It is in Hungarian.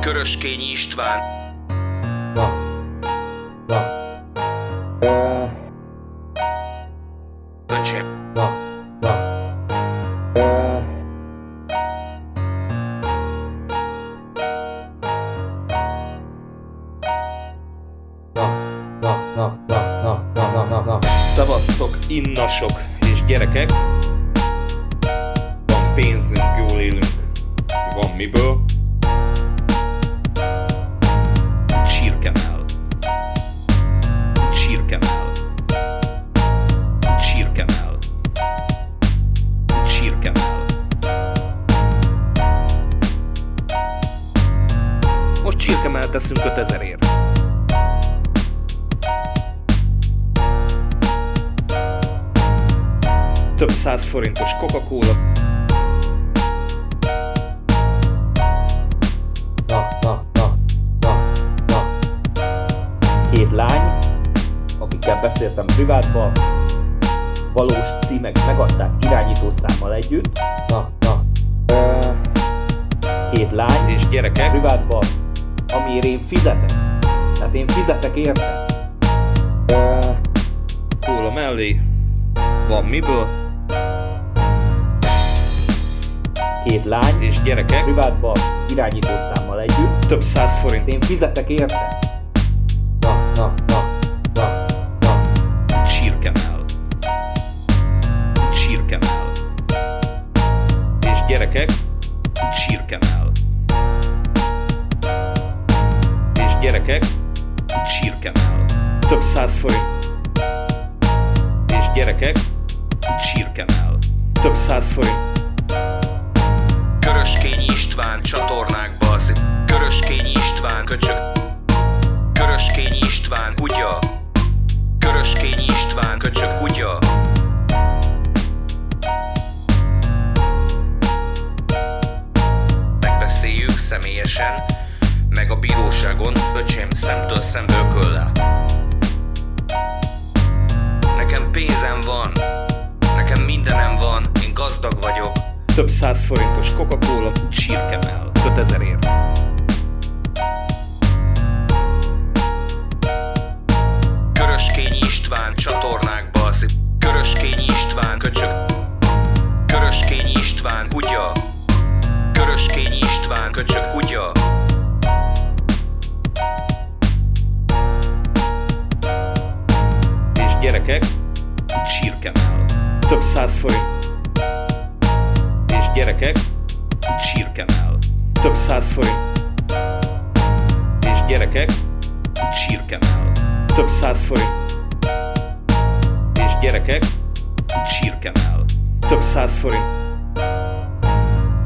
Köröskényi István. Na. Na. Öcse. Na. Na. Szavaztok innasok és gyerekek! Van pénzünk, jól élünk, van miből. Most csirkemel teszünk 5000 ért. Több száz forintos Coca-Cola, Na. Na. Na. Na. Na. Két lány, akikkel beszéltem privátban, valós címek megadták irányítószámmal együtt. Na. Na. Két lány, és gyerekek, privátban, amiért én fizetek. Tehát én fizetek érte. Kóla mellé. Van miből, Két lány, és gyerekek, privátban, irányítószámmal együtt. több száz forint. Én fizetek érte. Na, na, na, na, na. Csirkemel. Csirkemel. És gyerekek, csirkemel. Gyerekek, csirkemel. Több száz forint. És gyerekek, csirkemel. Több száz forint. Köröskényi István csatornákba az Köröskényi István köcsög Köröskényi István kutya Köröskényi István köcsög kutya Megbeszéljük személyesen Meg a bíróságon öcsém szemtől szembe ököllel Nekem pénzem van Nekem mindenem van Én gazdag vagyok. Több száz forintos Coca-Cola, csirkemel. 5000 ért. Köröskényi István csatornákba az Köröskényi István köcsög. Köröskényi István kutya. Köröskényi István köcsög kutya gyerekek, csirkemel. Több száz forint. És gyerekek, csirkemel. Több száz forint. És gyerekek, csirkemel. Több száz forint. És gyerekek, csirkemel. Több száz forint.